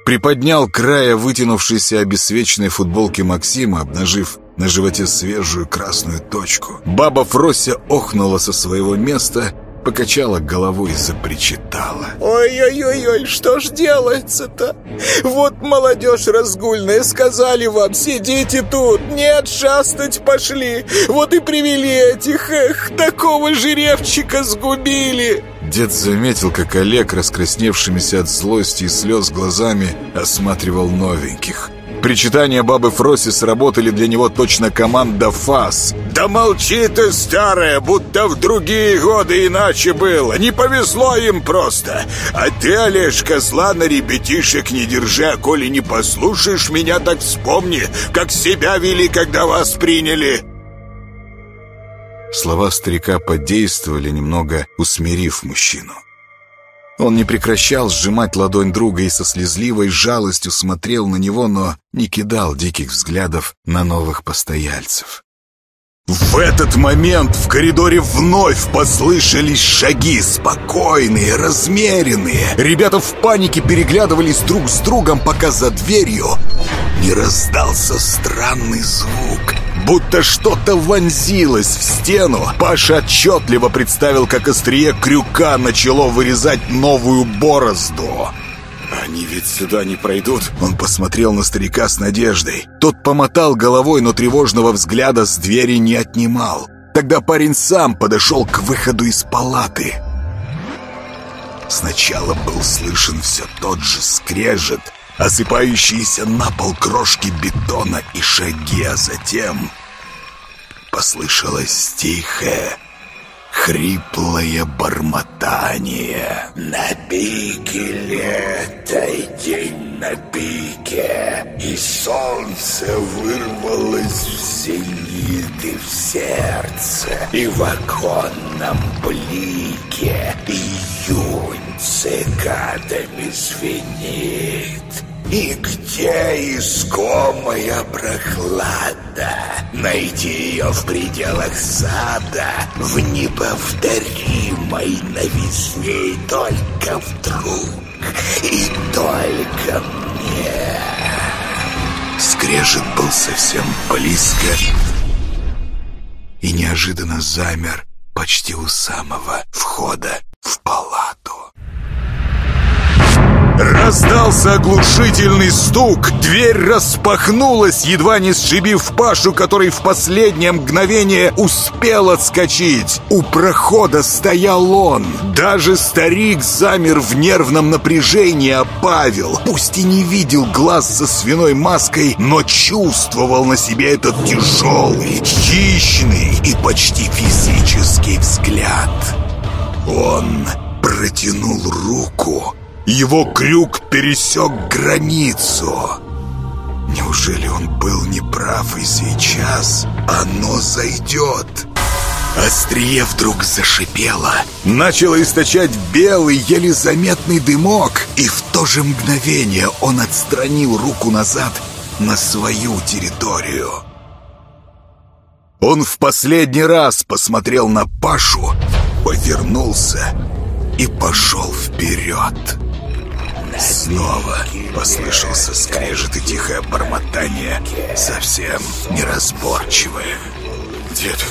Приподнял края вытянувшейся обесвеченной футболки Максима, обнажив на животе свежую красную точку. Баба Фрося охнула со своего места покачала головой и запричитала. «Ой-ой-ой, что ж делается-то? Вот молодежь разгульная, сказали вам, сидите тут, нет, шастать пошли. Вот и привели этих, эх, такого жеребчика сгубили!» Дед заметил, как Олег, раскрасневшимися от злости и слез глазами, осматривал новеньких. Причитания бабы Фроси сработали для него точно команда ФАС. «Да молчи ты, старая, будто в другие годы иначе было. Не повезло им просто. А ты, Олежка, зла на ребятишек не держи, а коли не послушаешь меня, так вспомни, как себя вели, когда вас приняли». Слова старика подействовали, немного усмирив мужчину. Он не прекращал сжимать ладонь друга и со слезливой жалостью смотрел на него, но не кидал диких взглядов на новых постояльцев. В этот момент в коридоре вновь послышались шаги, спокойные, размеренные. Ребята в панике переглядывались друг с другом, пока за дверью не раздался странный звук. Будто что-то вонзилось в стену. Паша отчетливо представил, как острие крюка начало вырезать новую борозду. «Они ведь сюда не пройдут?» Он посмотрел на старика с надеждой. Тот помотал головой, но тревожного взгляда с двери не отнимал. Тогда парень сам подошел к выходу из палаты. Сначала был слышен все тот же скрежет, осыпающиеся на пол крошки бетона и шаги, а затем послышалось тихое, хриплое бормотание. На пике лета и день на пике, и солнце вырвалось в зенит и в сердце, и в оконном блике июнь цикадами звенит. И где искомая прохлада? Найти ее в пределах сада, в неповторимой новизне только вдруг и только мне. Скрежет был совсем близко и неожиданно замер почти у самого входа в палату. Раздался оглушительный стук, дверь распахнулась, едва не сшибив Пашу, который в последнее мгновение успел отскочить. У прохода стоял он. Даже старик замер в нервном напряжении, а Павел, пусть и не видел глаз за свиной маской, но чувствовал на себе этот тяжелый, хищный и почти физический взгляд. Он протянул руку Его крюк пересек границу. Неужели он был неправ и сейчас оно зайдет? Острие вдруг зашипело. Начало источать белый, еле заметный дымок. И в то же мгновение он отстранил руку назад на свою территорию. Он в последний раз посмотрел на Пашу, повернулся и пошел вперед. Снова послышался скрежет и тихое бормотание, совсем неразборчивое. Дед,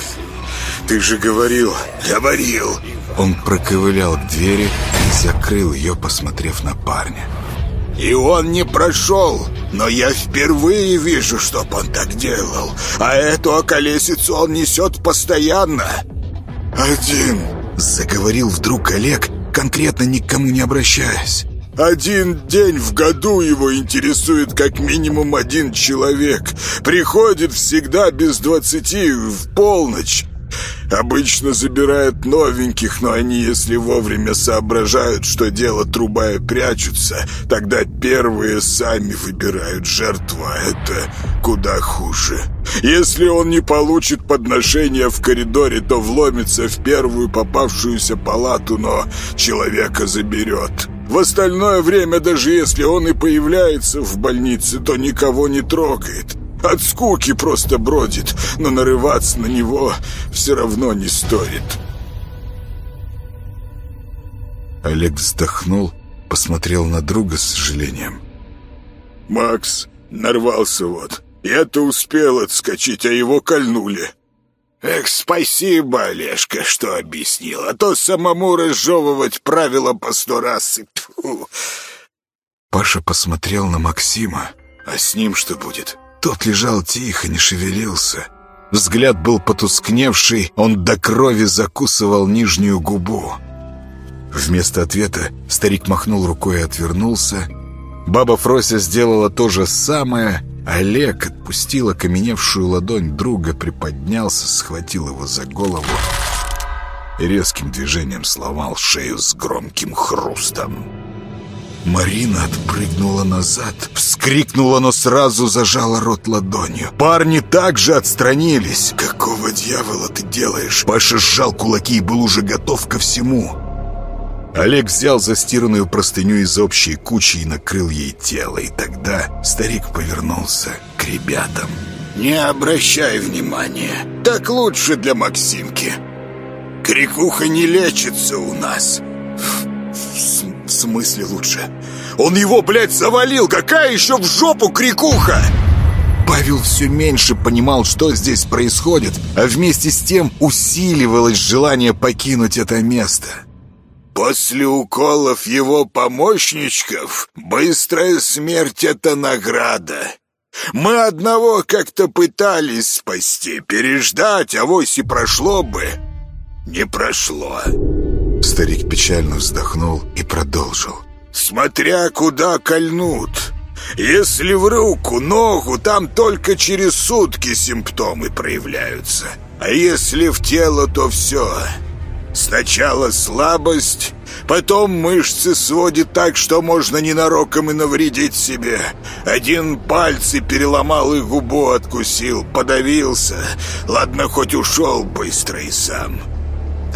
ты же говорил... Говорил. Он проковылял к двери и закрыл ее, посмотрев на парня. И он не прошел, но я впервые вижу, чтоб он так делал. А эту околесицу он несет постоянно. Один, заговорил вдруг Олег, конкретно никому не обращаясь. Один день в году его интересует как минимум один человек. Приходит всегда без двадцати в полночь. Обычно забирают новеньких, но они, если вовремя соображают, что дело труба и прячутся, тогда первые сами выбирают жертву, а это куда хуже. Если он не получит подношения в коридоре, то вломится в первую попавшуюся палату, но человека заберет. В остальное время, даже если он и появляется в больнице, то никого не трогает. От скуки просто бродит, но нарываться на него все равно не стоит. Олег вздохнул, посмотрел на друга с сожалением. «Макс нарвался вот. Я-то успел отскочить, а его кольнули. Эх, спасибо, Олежка, что объяснил, а то самому разжевывать правила по сто раз. И тьфу. Паша посмотрел на Максима. А с ним что будет? Тот лежал тихо, не шевелился. Взгляд был потускневший, он до крови закусывал нижнюю губу. Вместо ответа старик махнул рукой и отвернулся. Баба Фрося сделала то же самое. Олег отпустил окаменевшую ладонь друга, приподнялся, схватил его за голову и резким движением сломал шею с громким хрустом. Марина отпрыгнула назад, вскрикнула, но сразу зажала рот ладонью. Парни также отстранились. «Какого дьявола ты делаешь?» Паша сжал кулаки и был уже готов ко всему. Олег взял застиранную простыню из общей кучи и накрыл ей тело. И тогда старик повернулся к ребятам. «Не обращай внимания. Так лучше для Максимки. Крикуха не лечится у нас». В смысле лучше? Он его, блядь, завалил! Какая еще в жопу крикуха? Павел все меньше понимал, что здесь происходит, а вместе с тем усиливалось желание покинуть это место. После уколов его помощничков быстрая смерть — это награда. Мы одного как-то пытались спасти, переждать, а вось и прошло бы. Не прошло. Старик печально вздохнул и продолжил. «Смотря куда кольнут. Если в руку, ногу, там только через сутки симптомы проявляются. А если в тело, то все. Сначала слабость, потом мышцы сводит так, что можно ненароком и навредить себе. Один пальцы переломал и губу откусил, подавился. Ладно, хоть ушел быстро и сам».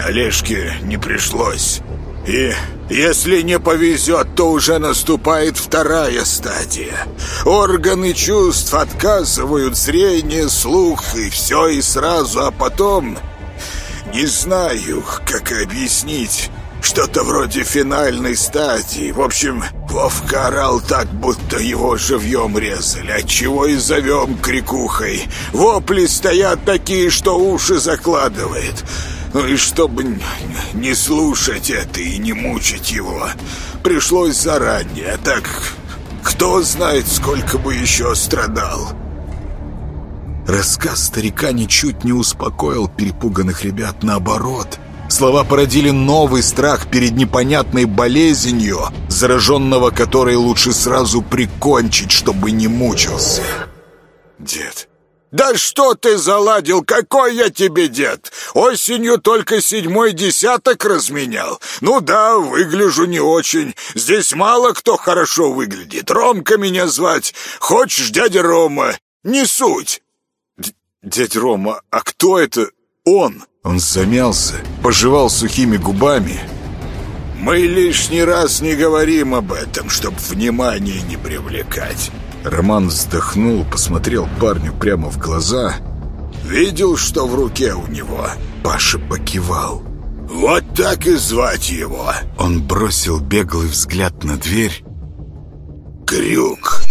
Олежке не пришлось. И если не повезет, то уже наступает вторая стадия. Органы чувств отказывают зрение, слух и все и сразу, а потом... Не знаю, как объяснить. Что-то вроде финальной стадии. В общем, Вовка орал так, будто его живьем резали, отчего и зовем крикухой. Вопли стоят такие, что уши закладывает. Ну и чтобы не слушать это и не мучить его, пришлось заранее, так кто знает, сколько бы еще страдал. Рассказ старика ничуть не успокоил перепуганных ребят, наоборот. Слова породили новый страх перед непонятной болезнью, зараженного которой лучше сразу прикончить, чтобы не мучился. «Дед, «Да что ты заладил? Какой я тебе дед? Осенью только седьмой десяток разменял. Ну да, выгляжу не очень. Здесь мало кто хорошо выглядит. Ромка меня звать. Хочешь, дядя Рома? Не суть!» «Дядя Рома, а кто это он?» Он замялся, пожевал сухими губами. «Мы лишний раз не говорим об этом, чтоб внимание не привлекать». Роман вздохнул, посмотрел парню прямо в глаза. «Видел, что в руке у него?» Паша покивал. «Вот так и звать его!» Он бросил беглый взгляд на дверь. «Крюк!»